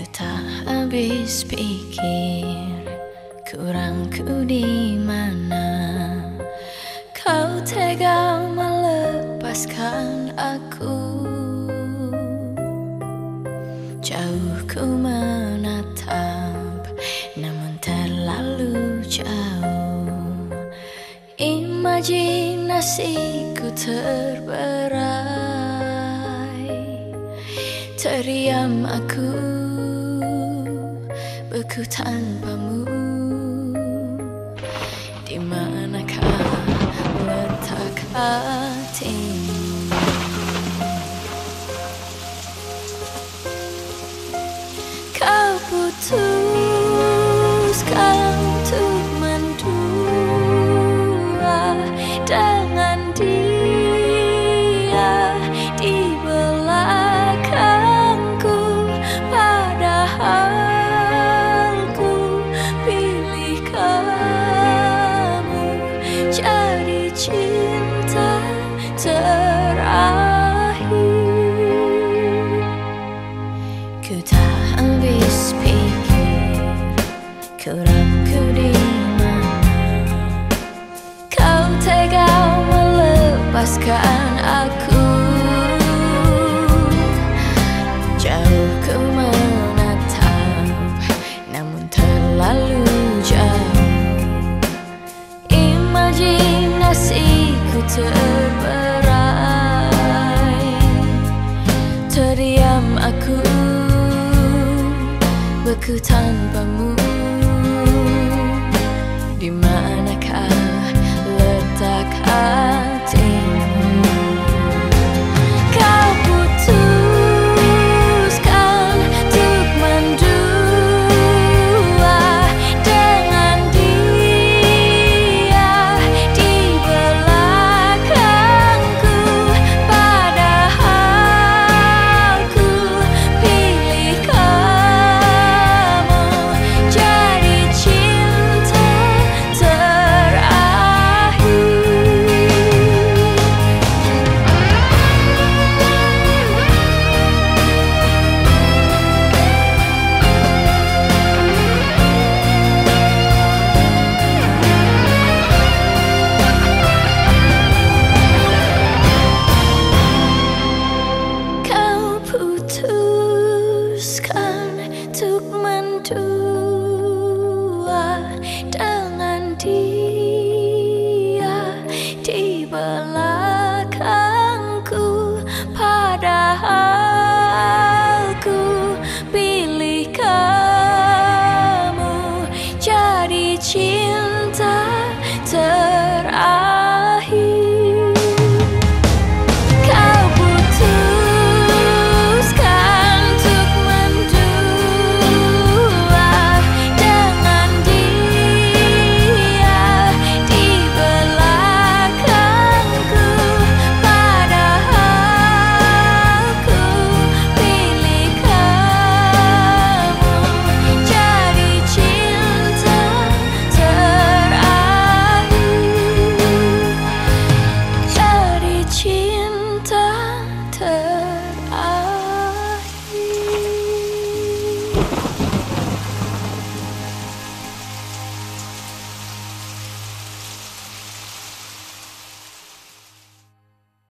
Ku tak habis pikir kurangku di mana. Kau tega melepaskan aku. Jauh ku menatap namun terlalu jauh. Imajinasiku terberai. Teriam aku beku tanpamu Di manakah letak hatimu Kau putuskan untuk mendua dengan melepaskan aku. Jauh ku menatap namun terlalu jauh. Imajinasiku terberai Terdiam aku. Beku tanpa